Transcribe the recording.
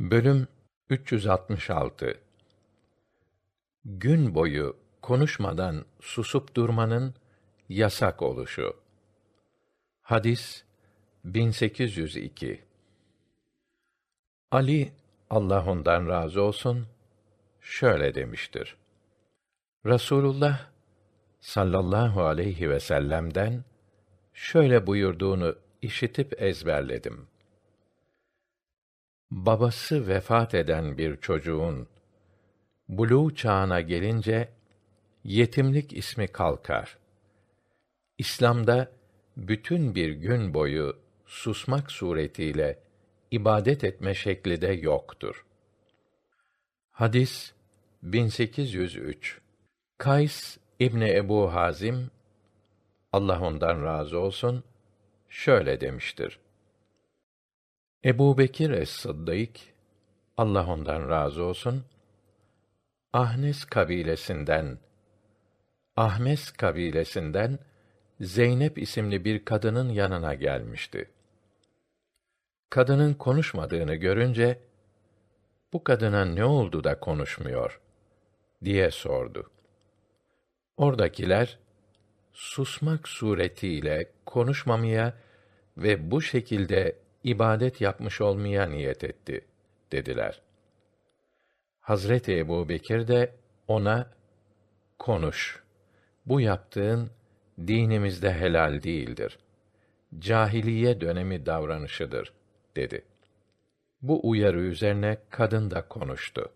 Bölüm 366 Gün boyu konuşmadan susup durmanın yasak oluşu. Hadis 1802 Ali Allah ondan razı olsun şöyle demiştir. Rasulullah sallallahu aleyhi ve sellem'den şöyle buyurduğunu işitip ezberledim. Babası vefat eden bir çocuğun buluğ çağına gelince yetimlik ismi kalkar. İslam'da bütün bir gün boyu susmak suretiyle ibadet etme şekli de yoktur. Hadis 1803 Kays İbni Ebu Hazim Allah ondan razı olsun şöyle demiştir. Ebu Bekir es-Sıddık Allah ondan razı olsun Ahnes kabilesinden Ahmes kabilesinden Zeynep isimli bir kadının yanına gelmişti. Kadının konuşmadığını görünce bu kadına ne oldu da konuşmuyor diye sordu. Oradakiler susmak suretiyle konuşmamaya ve bu şekilde ibadet yapmış olmaya niyet etti dediler. Hazreti Ebu Bekir de ona konuş. Bu yaptığın dinimizde helal değildir. Cahiliye dönemi davranışıdır dedi. Bu uyarı üzerine kadın da konuştu.